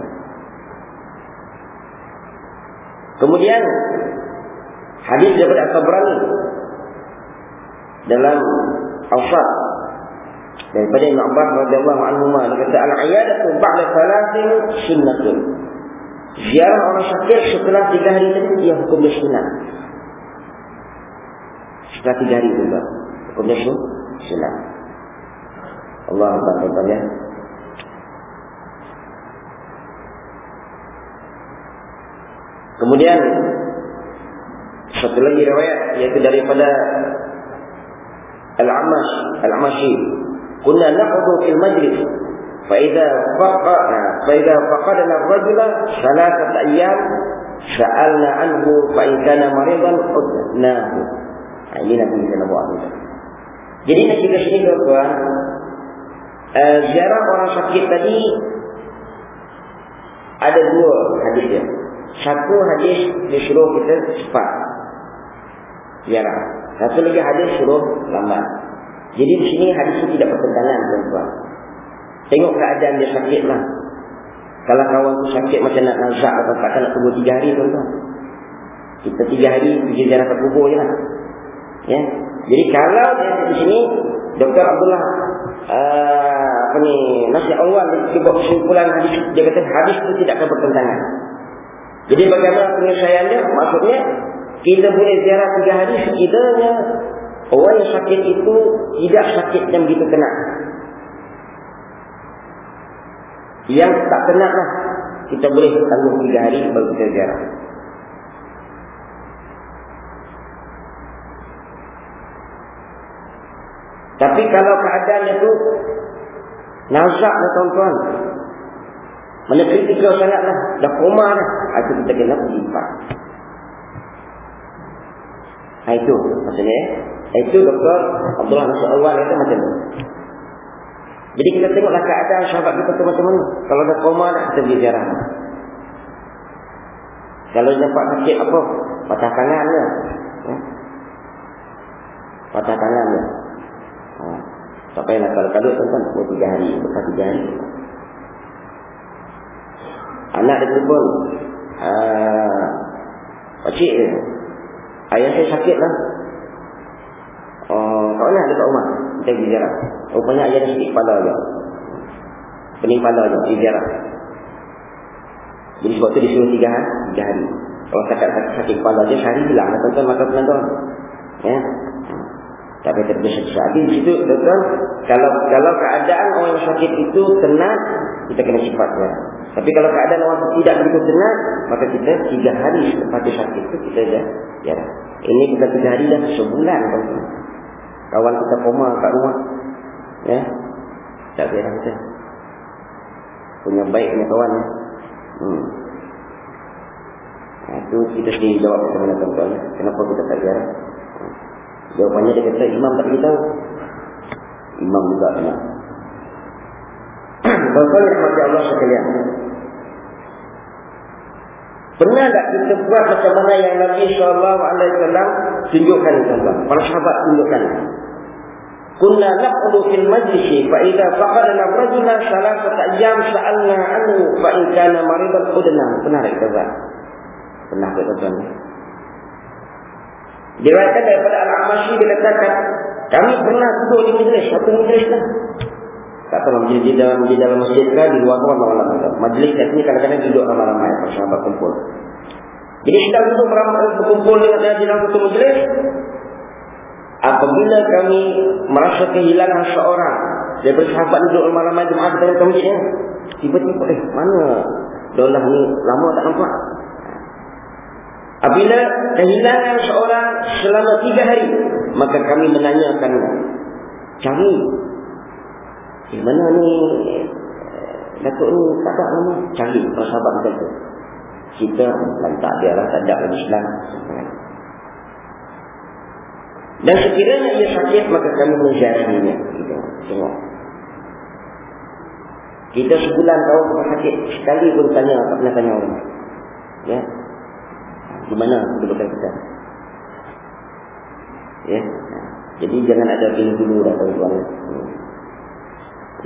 [SPEAKER 1] Kemudian hadis daripada At-Tabrani dalam Al-Shat daripada Ibn Abbas radhiyallahu anhu ma kata al-iyadatu ba'da thalathin sunnatun. Ziarah orang sakit setelah tiga hari tadi dia hukum dia sunnah. Tiga hari juga. Hukumnya itu silam. Allah Akbar ya. Kemudian satu lagi riwayat yaitu daripada Al-Amash Al-Amashi kunna naqdu fil majlis fa idza faqa fa idza faqadna ar-rajula thalathata ayyam sa'alna anhu fa in kana maridan udnahu Ini nanti kita nak buat. Jadi nak cerita sini tuan-tuan. Uh, ziarah orang sakit tadi ada dua hadis dia. Satu hadis dia suruh kita cepat ziarah. Satu lagi hadis suruh lambat. Jadi di sini hadis itu tidak bertentangan tuan-tuan. Tengok keadaan dia sakit lah. Kalau kawan tu sakit macam nak nazak atau takkan nak tunggu tiga hari tuan-tuan. Kita tiga hari pergi ziarah ke kubur je lah. Ya. Jadi kalau di sini Dr. Abdullah uh, apa ni nasi awal dia buat kesimpulan hadis dia kata hadis itu tidak akan bertentangan. Jadi bagaimana penyelesaiannya? Maksudnya kita boleh ziarah tiga hari sekiranya orang yang sakit itu tidak sakit yang begitu kena. Yang tak kena lah kita boleh tangguh tiga hari baru kita ziarah. Tapi kalau keadaan itu Nazak dah tuan-tuan. Mana kritikal sangat lah. Dah koma dah. Itu kita kena pergi. Ha, itu maksudnya. Eh. Itu Dr. Abdullah Nasir Awal itu macam tu. Jadi kita tengoklah keadaan sahabat kita tu macam mana. Kalau dah koma dah, kita pergi jarang. Kalau nampak sakit apa? Patah tangan dia. Ya. Patah tangan dia. Ha. Tak payahlah kalau kadut tuan-tuan. Buat tiga hari. Bekas tiga hari. Anak dia pun. Uh, Pakcik dia. Ayah saya sakit lah. Oh, kat mana dekat rumah? Kita pergi ziarah. Rupanya ayah dia sakit kepala je. Pening kepala je. Pergi ziarah. Jadi sebab tu disuruh tiga hari. Tiga hari. Kalau sakit, sakit, sakit kepala dia, sehari hilang. Tuan-tuan makan penonton. Ya. Tak payah terbiasa susah. Jadi di situ, tuan kalau kalau keadaan orang yang sakit itu tenang, kita kena cepat. Ya. Tapi kalau keadaan orang tidak begitu tenang, maka kita tiga hari selepas dia sakit itu kita dah ya. Ini kita tiga hari dah sebulan. Tuan Kawan kita koma kat rumah. Ya. Tak payah kita. Punya baik punya kawan. Ya. Hmm. Nah, itu kita sendiri jawab macam mana tuan-tuan. Kenapa kita tak biar? Jawapannya dia kata, imam tak beritahu. Imam juga kena. *clears throat* Tuan-tuan yang Allah sekalian. Pernah tak kita buat macam mana yang Nabi SAW tunjukkan tuan-tuan. Para sahabat tunjukkan. Kunna naqdu fil majlisi fa idza faqadna rajula salasata ayyam sa'alna anhu fa in kana maridan udna. Pernah tak kita buat? Pernah tak tuan-tuan? Diriwayatkan daripada Al-Amashi dia katakan, kami pernah duduk di majlis, satu majlis lah. Tak tahu majlis di dalam, di dalam masjid ke, di luar kawan malam-malam. Majlis kat sini kadang-kadang duduk ramai-ramai, sahabat kumpul. Jadi kita duduk beramai berkumpul dengan saya di dalam satu majlis. Apabila kami merasa kehilangan seorang, daripada sahabat duduk ramai-ramai jemaah kita dalam masjidnya. Tiba-tiba, eh mana Dolah ni lama tak nampak. Apabila kehilangan seorang selama tiga hari, maka kami menanyakan, cari, di mana ni Datuk ni tak ada nama, cari sahabat kita tu. Kita dan tak ada lah, tak ada lagi Islam. Dan sekiranya ia sakit, maka kami menjadinya. Tengok. Kita sebulan tahu kalau sakit, sekali pun tanya, tak pernah tanya orang. Ya, di mana kedudukan. Ya. Jadi jangan ada pilih dulu dah tuan-tuan.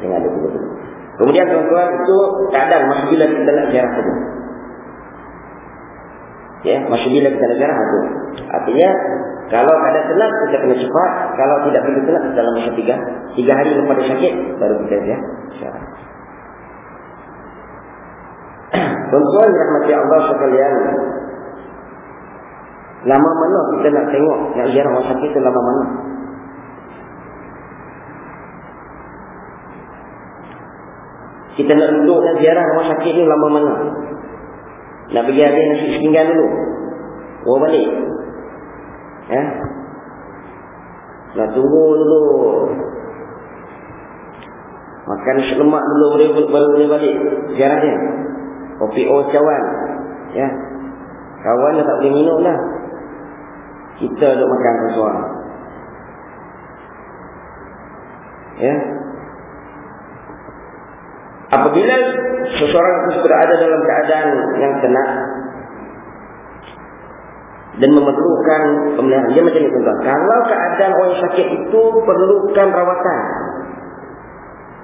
[SPEAKER 1] Jangan ada pilih dulu. Kemudian tuan-tuan itu kadang masih bila kita nak ziarah itu. Ya, masih bila kita nak ziarah itu. Artinya kalau ada tenang kita kena cepat, kalau tidak begitu tenang dalam masa tiga, tiga hari lepas sakit baru kita ziarah. *clears throat* Tuan-tuan rahmati Allah sekalian, Lama mana kita nak tengok Nak ziarah orang sakit itu lama mana? Kita nak duduk nak ziarah orang sakit ni lama mana? Nak pergi habis nasi sepinggan dulu. Bawa balik. Ya? Nak tunggu dulu. Makan selemak dulu baru boleh balik Ziarah dia Kopi O cawan. Ya? Kawan dah tak boleh minum lah kita duduk makan sesuatu. Ya. Apabila seseorang itu berada dalam keadaan yang tenang dan memerlukan pemeliharaan, dia macam tuan Kalau keadaan orang sakit itu perlukan rawatan,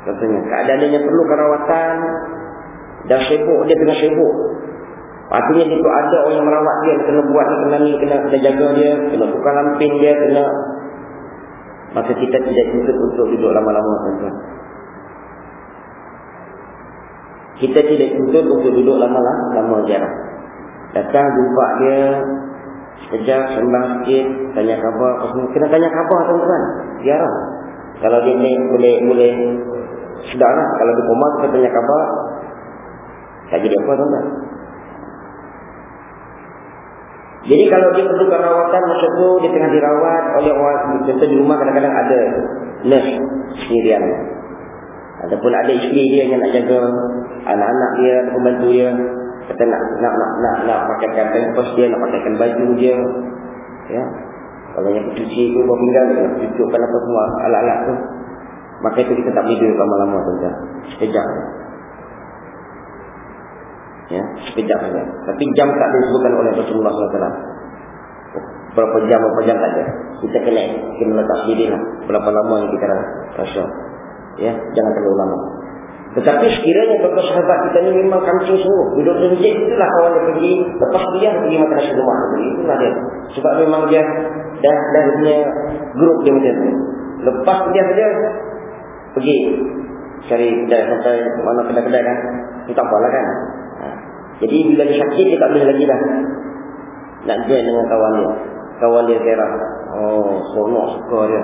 [SPEAKER 1] katanya keadaan dia perlukan rawatan, dan sibuk dia tengah sibuk, Artinya itu ada orang merawat dia, kena buat ni, kena ni, kena, kena jaga dia, kena buka lampin dia, kena... Maka kita tidak cukup untuk duduk lama-lama, tuan-tuan. Kita tidak cukup untuk duduk lama-lama, lama jarang. Datang, jumpa dia, sekejap, sembang sikit, tanya khabar, kena tanya khabar, tuan-tuan. Jarang. Kalau dia ni boleh, boleh, sedar lah. Kalau di rumah, kita tanya khabar, tak jadi apa, tuan-tuan. Jadi kalau dia perlu perawatan masa tu dia tengah dirawat oleh orang contoh di rumah kadang-kadang ada nurse sendirian. Ataupun ada isteri dia yang nak jaga anak-anak dia, pembantu dia. Kata nak nak nak nak, nak pakaikan pampers dia, nak pakaikan baju dia. Ya. Kalau yang cuci tu buat pinggan, nak cucukkan apa semua alat-alat tu. Maka itu kita tak boleh duduk lama-lama tuan Sekejap. Ya, sekejap saja. Tapi jam tak disebutkan oleh Rasulullah SAW. Berapa jam, berapa jam ada. Kita kena, kena letak diri lah. Berapa lama yang kita rasa. Ya, jangan terlalu lama. Tetapi sekiranya beberapa sahabat kita ni memang kancing semua. Duduk masjid itulah awal dia pergi. Lepas dia pergi makan nasi rumah. Itulah dia. Sebab memang dia dah, dah punya grup dia macam tu. Lepas dia saja pergi cari kedai sampai mana kedai-kedai kan. Ini tak apalah kan. Jadi bila dia sakit dia tak boleh lagi dah. Nak join dengan kawan dia. Kawan dia kira. Oh, seronok suka dia.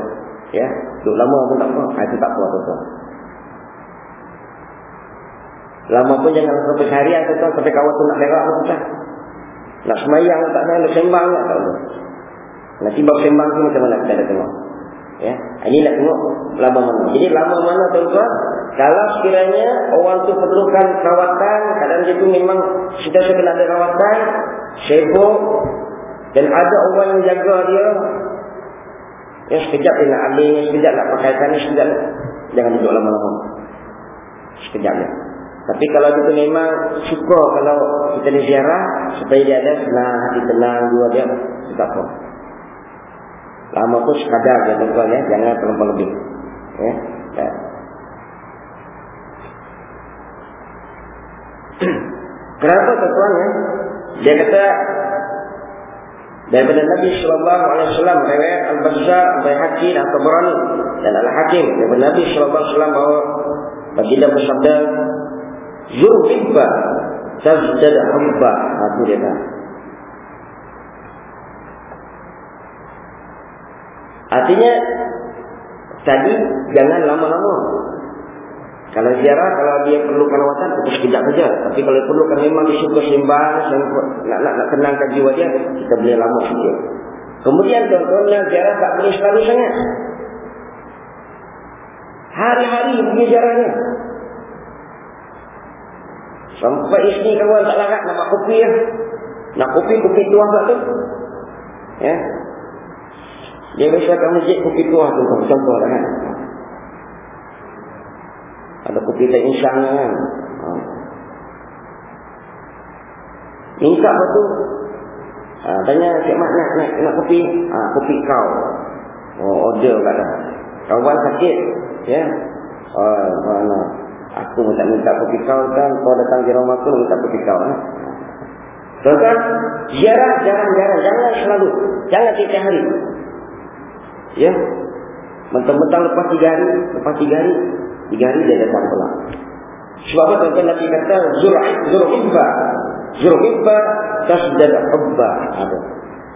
[SPEAKER 1] Ya, duduk lama pun tak apa. Itu tak apa tuan Lama pun jangan sampai seharian tuan sampai kawan tu nak berak pun tak. Nak semayang tak nak sembang tak tahu. Nanti bab sembang tu macam mana kita ada tengok. Ya, ini nak tengok lama mana. Jadi lama mana tuan-tuan? Kalau sekiranya orang tu perlukan rawatan, kadang dia tu memang sudah kena ada rawatan, sibuk dan ada orang yang jaga dia, Ya sekejap dia nak ambil, sekejap nak pakaikan ni, sekejap Jangan duduk lama-lama. Sekejap ni. Tapi kalau kita memang suka kalau kita ni ziarah, supaya dia ada senang, hati tenang, dua dia, tak apa. Lama pun sekadar dia tuan ya, jangan terlalu lebih. Ya. ya. *clears throat* Kenapa tuan ya? Dia kata daripada Nabi sallallahu alaihi wasallam riwayat Al-Bazzar Hakim atau Tabrani dan Al-Hakim daripada Nabi sallallahu alaihi wasallam bahawa baginda bersabda Zulhibba tazdad hubba itu dia kata Artinya tadi jangan lama-lama kalau ziarah, kalau dia perlukan rawatan, kita sekejap saja. Tapi kalau perlukan memang dia suka nak, nak, nak kenangkan jiwa dia, kita boleh lama sikit. Kemudian contohnya ziarah tak boleh selalu sangat. Hari-hari punya ziarahnya. Sampai isteri kawan tak larat nak buat kopi ya. Nak kopi, kopi tuah tak tu. Ya. Dia biasa kat masjid kopi tuah tu. Contoh lah kan. Ada kopi tak insang kan. Ha. Minta apa tu? Ha, tanya Cik Mat nak, nak, nak kopi? Ha, kopi kau. Oh, order kat dah. Kawan sakit. Ya. Oh, mana? Aku minta minta kopi kau kan. Kau datang di rumah aku minta kopi kau. Eh? Tuan-tuan, ziarah jarang-jarang. Jangan selalu. Jangan tiap hari. Ya. Mentang-mentang lepas tiga hari. Lepas tiga hari. Tiga hari dia datang pula. Sebab apa tuan Nabi kata Zurhibba Zurhibba Tasdad Hubba Ada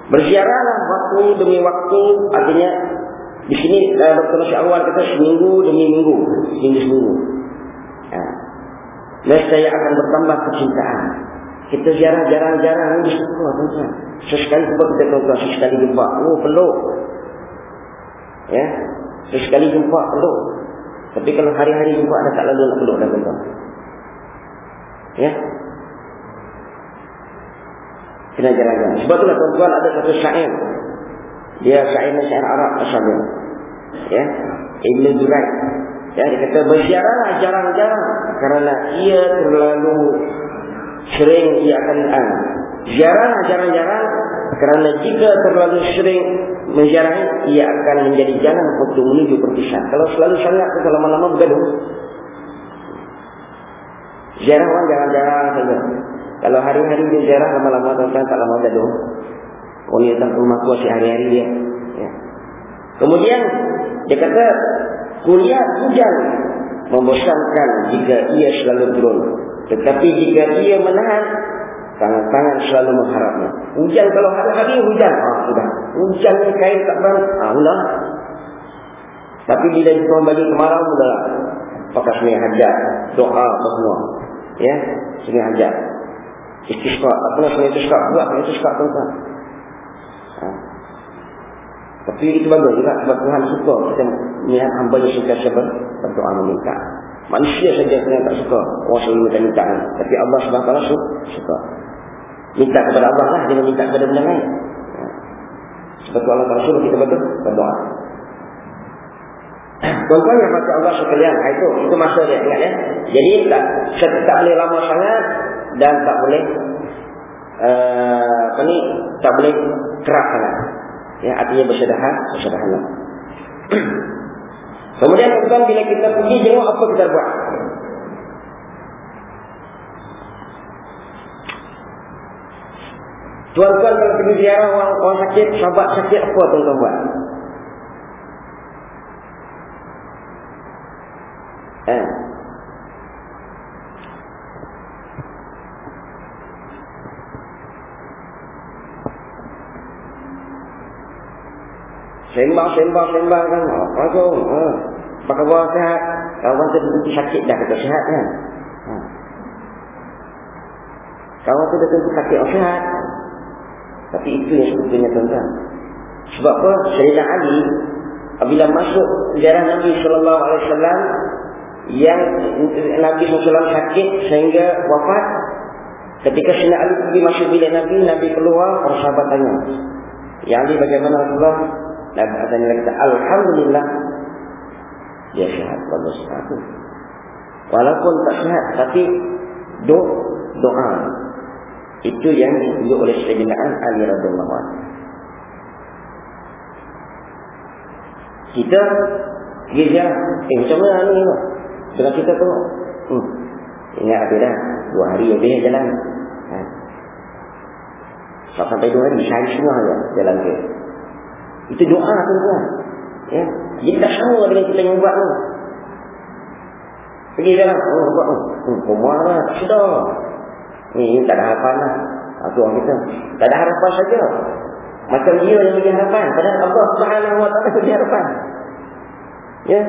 [SPEAKER 1] Berziarahlah waktu demi waktu Artinya Di sini uh, Dr. Nasi Awal kata Seminggu demi minggu Seminggu seminggu ya. saya akan bertambah kecintaan Kita ziarah jarang-jarang Ini semua tuan Sesekali kita tuan Sesekali jumpa Oh peluk Ya Sesekali jumpa peluk tapi kalau hari-hari jumpa ada tak lalu nak peluk dan tuan Ya. Kena jalan-jalan. Sebab itulah tuan-tuan ada satu syair. Dia syair syair Arab asalnya. Ya. Ibn Zurai. Ya, dia kata berziarahlah jarang-jarang kerana ia terlalu sering ia akan ah, ziarahlah jarang-jarang kerana jika terlalu sering menziarahi ia akan menjadi jalan untuk menuju perpisahan. Kalau selalu sangat kalau lama-lama bergaduh. Ziarah orang jarang-jarang saja. Kalau hari-hari dia ziarah lama-lama tuan-tuan tak lama bergaduh. Oh dia tak rumah tua hari-hari dia. Ya. Kemudian dia kata kuliah hujan membosankan jika ia selalu turun. Tetapi jika ia menahan Tangan-tangan selalu mengharapnya. Hujan kalau hari-hari hujan. Ah, sudah. Hujan ni kain tak berang. Ah, mula. Tapi bila Tuhan bagi kemarau, mula. Pakai seni hajat. Doa apa semua. Ya. Seni hajat. Istisqa. Tak pernah seni istisqa. Buat seni istisqa tuan-tuan. Ha. Tapi itu bagus juga. Sebab Tuhan suka. Kita melihat hamba yang suka berdoa meminta. Manusia saja yang tak suka. Orang selalu minta-minta. Tapi Allah SWT suka. Minta kepada Allah lah. Jangan minta kepada benda lain. Ha. Sebab Allah SWT kita betul berdoa. *clears throat* Tuan-tuan yang mati Allah sekalian. Ha, itu itu masa dia ingat ya. Jadi tak, tak boleh lama sangat. Dan tak boleh. Uh, ni. Tak boleh keras sangat. Ya, artinya bersederhana. Bersederhana. *clears throat* Kemudian tuan bila kita pergi jenguk apa kita buat? Tuan-tuan kalau pergi ziarah orang, orang sakit, sahabat sakit apa tuan-tuan buat? Eh. Sembang, sembang, sembang kan. Langsung. Ha. Pakai buah sehat. Kawan tu tentu sakit dah kata sehat kan. Ha. Kawan tu tentu sakit oh sehat. Tapi itu yang sebetulnya tuan-tuan. Sebab apa? Sayyidina Ali apabila masuk sejarah Nabi wasallam yang Nabi sallallahu sakit sehingga wafat ketika Sayyidina Ali pergi masuk bilik Nabi Nabi keluar para sahabat tanya yang Ali bagaimana Rasulullah Nabi tanya kata alhamdulillah dia sihat bagus aku walaupun tak sihat tapi doa doa itu yang ditunjuk oleh Sayyidina Ali radhiyallahu anhu. Kita gija, eh macam mana ni? Dengan kita tu, hmm, ingat apa dah? Dua hari lebih jalan. Ha. Sampai dua hari, sehari semua jalan ke. Itu doa tu kan. Ya. Jadi tak sama dengan kita yang buat tu. Pergi jalan, oh, buat tu. Hmm, pemuah lah, sudah. Ini tak ada harapan lah. Itu orang kita. Tak ada harapan saja. Macam dia yang bagi harapan. Padahal Allah subhanahu wa ta'ala bagi harapan. Ya.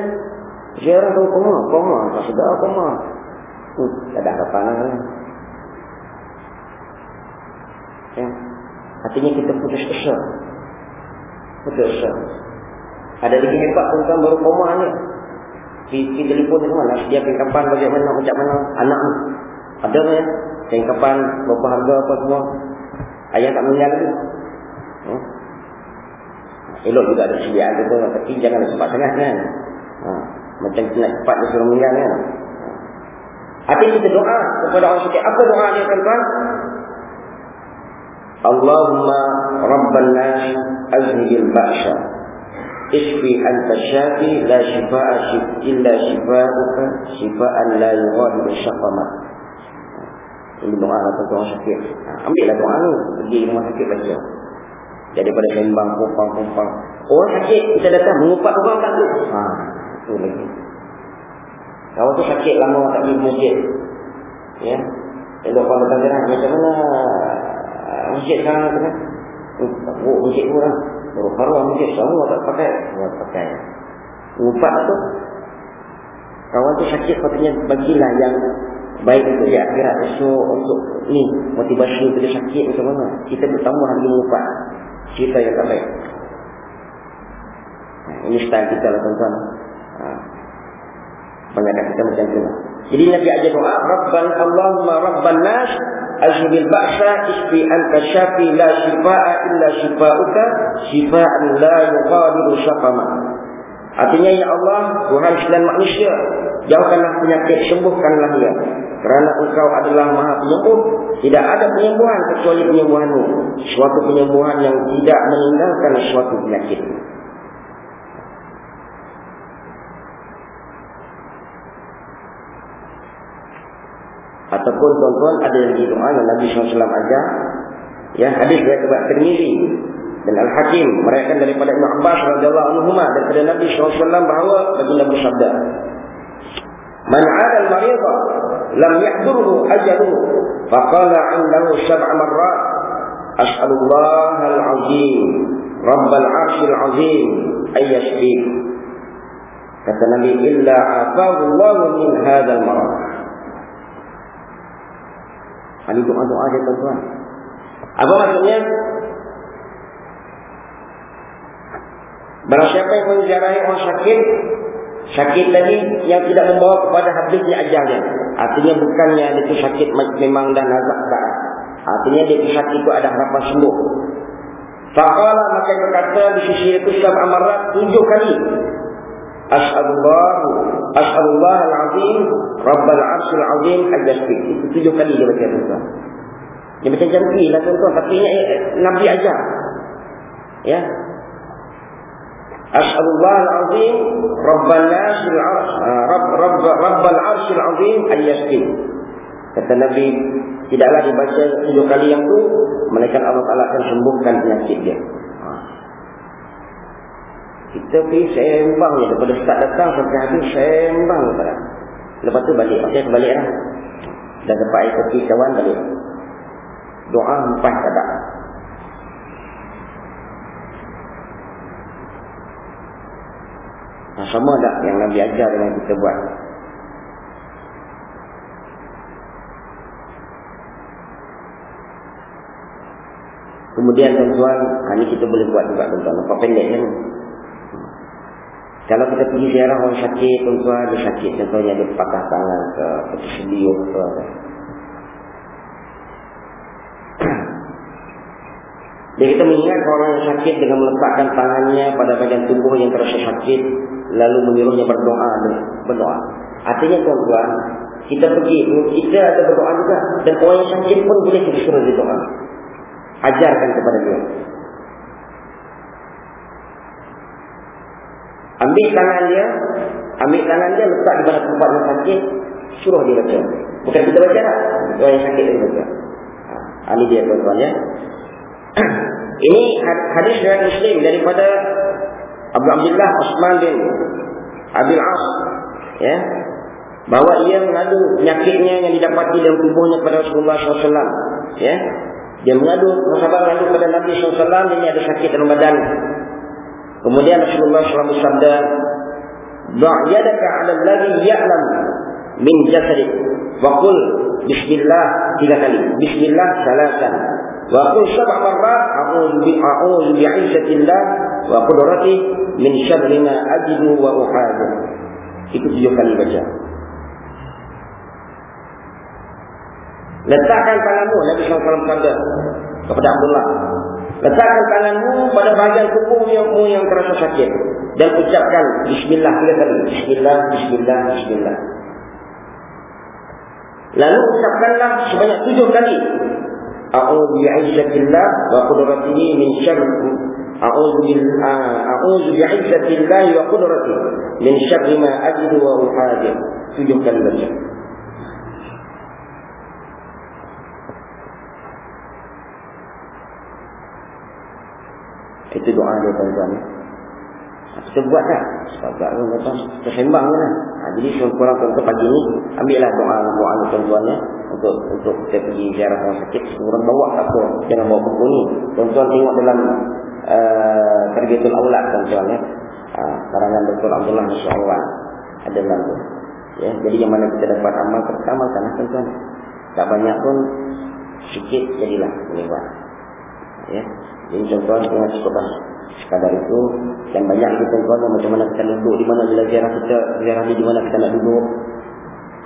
[SPEAKER 1] Ziarah tu koma. Koma. Tak sedar koma. Hmm. Tak ada harapan lah. Ya. Artinya kita putus asa. Putus asa. Ada lagi hebat tentang baru koma ni. Kita telefon semua. Nak sediakan kapan bagaimana, macam mana anak ni. Ada ni ya. Sengkapan berapa harga apa semua Ayah tak meninggal lagi hmm? Elok juga ada sediaan tu Tapi jangan cepat sangat kan ha. Macam kita nak cepat dia suruh meninggal kan Hati kita doa kepada Allah sakit Apa doa dia tuan-tuan Allahumma Rabban Nas Azhibil Ba'sha Isfi anta syafi La shifa'a illa shifa'uka Shifa'an la yughadiru syafamah ini doa atau doa sakit. Ambillah doa ni. Pergi rumah sakit baca. Daripada sembang, kumpang, kumpang. Orang sakit, kita datang mengupat orang tak tu. Ha, tu lagi. Kalau tu sakit lama tak pergi masjid. Ya. Datang jalan, macam mana masjid sekarang tu kan? Tak buruk masjid tu lah. Baru haruah masjid, semua tak pakai. Semua pakai. Mengupat tu. Kawan tu sakit, patutnya bagilah yang baik untuk di akhirat esok untuk ni motivasi untuk dia sakit macam mana kita bertambah lagi mengupat cerita yang tak baik ha, ini style kita lah tuan-tuan ha. pengadak kita macam tu lah. jadi Nabi ajar doa Rabban Allahumma Rabban Nas Azhibil ba'sa isbi anta syafi la shifa'a illa shifa'uka shifa'an la yuqadiru syafama Artinya ya Allah Tuhan sekalian manusia Jauhkanlah penyakit Sembuhkanlah dia. Kerana engkau adalah maha penyembuh Tidak ada penyembuhan Kecuali penyembuhanmu. Suatu penyembuhan yang tidak meninggalkan Suatu penyakit Ataupun tuan-tuan Ada lagi doa yang Nabi SAW ajar. Ya hadis dari kebat termili dan Al-Hakim merayakan daripada Ibn Abbas anhu daripada Nabi SAW bahawa baginda bersabda Man 'ada al-maridha lam yahdurhu ajaluhu faqala 'indahu sab'a marrat as'alullah al-'azim rabb al-'arshil 'azim ay yashfik kata Nabi illa 'afahu Allah min hadzal marad Ini doa-doa dia tuan-tuan. Apa maksudnya? Barang siapa yang menziarahi orang sakit Sakit tadi yang tidak membawa kepada habisnya ajalnya. Artinya bukannya itu sakit memang dah nazak tak. Artinya dia sakit itu ada harapan sembuh. Faqala maka berkata di sisi itu sebab amarat tujuh kali. As'alullah As'alullah al-azim Rabbal arsul azim al-jastik. Itu tujuh kali dia baca tuan. Dia macam janji lah tuan-tuan. Tapi ini eh, Nabi ajar. Ya, As'alullah al-azim Rabbal ah, Rabb, Rabb, Rabbal arshil azim al-yaskin Kata Nabi Tidaklah dibaca tujuh kali yang tu Mereka Allah Ta'ala akan sembuhkan penyakit dia. Kita pergi sembang je Daripada start datang sampai habis sembang je Lepas tu balik Okey balik lah Dah dapat air kopi kawan balik Doa empat tak Ha, sama tak yang Nabi ajar dengan kita buat? Kemudian tuan-tuan, ini kita boleh buat juga tuan-tuan. Nampak pendek kan? Kalau kita pergi ziarah orang sakit, tuan-tuan, dia sakit. Contohnya dia patah tangan ke, sedio ke. Dia *clears throat* kita mengingat orang yang sakit dengan meletakkan tangannya pada bagian tubuh yang terasa sakit lalu menyuruhnya berdoa berdoa. Artinya tuan-tuan, kita pergi, kita ada berdoa juga dan orang yang sakit pun boleh disuruh berdoa. Ajarkan kepada dia. Ambil tangan dia, ambil tangan dia letak di mana tempat yang sakit, suruh dia baca. Bukan kita baca lah, orang yang sakit dia baca. Ha, ini dia tuan-tuan ya. *clears throat* Ini hadis dari Muslim daripada Abu Abdullah Osman bin Abil As ya bahawa ia mengadu penyakitnya yang didapati dalam tubuhnya kepada Rasulullah SAW ya dia mengadu sahabat mengadu kepada Nabi SAW dia ada sakit dalam badan kemudian Rasulullah SAW bersabda Ba'yadaka ala alladhi ya'lam min jasadik wa qul bismillah tiga kali. Bismillah salasan. Wa qul sab'a marrat a'udzu bi a'udzu bi'izzatillah wa qudratihi min syarri ma ajidu wa uhadu itu tujuh kali baca. Letakkan tanganmu Nabi SAW kepada Abdullah letakkan tanganmu pada bahagian tubuhmu yang, terasa sakit dan ucapkan bismillah bismillah bismillah bismillah lalu ucapkanlah sebanyak tujuh kali A'udhu bi'izzatillah wa qudratihi min syarri A'udhu bi'izzatillah wa qudratihi min syarri ma ajidu wa uhadir. Tujuh kali baca. Itu doa dia tuan-tuan. Kita buat tak? Sebab tak tuan-tuan. Kita sembang lah. Ha, jadi kurang tuan-tuan pagi ni, ambillah doa-doa tuan-tuan ya untuk untuk kita pergi ziarah orang sakit orang bawa tak apa jangan bawa buku ni tuan-tuan tengok dalam uh, terbitul aulad tuan-tuan ya uh, karangan Dr. Abdullah Masyaallah ada dalam tu ya jadi yang mana kita dapat amal pertama kan tuan-tuan tak banyak pun sikit jadilah boleh buat ya jadi tuan-tuan tengok cukup lah sekadar itu dan banyak kita tuan-tuan macam mana kita duduk di mana bila ziarah kita ziarah di mana kita nak duduk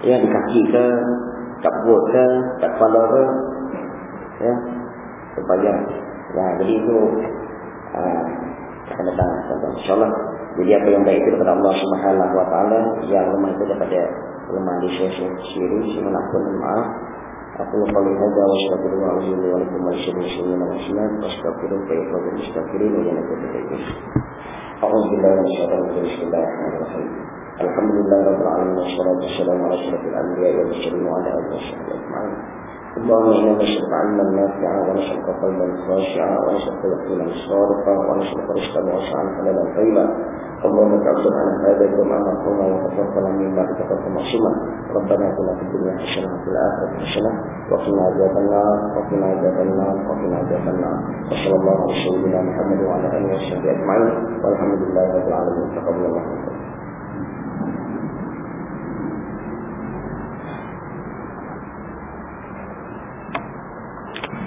[SPEAKER 1] ya di kaki ke kat perut ke, kat kepala ke, ya, supaya, ya, jadi itu uh, akan datang, insyaAllah. Jadi apa yang baik itu daripada Allah Subhanahu Wa Taala, yang lemah itu daripada lemah di sisi syirik, semua pun maaf. أقول قولي هذا وأشكر الله لي ولكم ولشر المسلمين والمسلمات وأستغفره فيغفر المستغفرين وينك التوبة أعوذ بالله من الشيطان الرجيم. بسم الله الرحمن الرحيم. الحمد لله رب العالمين والصلاة والسلام على أشرف الأنبياء والمرسلين وعلى آله وصحبه أجمعين. اللهم إنا نشرك علما نافعا ونشرك قلبا خاشعا ونشرك يقينا صادقا ونشرك رزقا واسعا حلالا طيبا اللهم تعصب عن هذا الجمع مرحوما وتفضل من بعد تفضل معصوما ربنا اتنا في الدنيا حسنه وفي الاخره حسنه وقنا عذاب النار وقنا عذاب النار وقنا عذاب النار وصلى الله على سيدنا محمد وعلى اله وصحبه اجمعين والحمد لله رب العالمين تقبل الله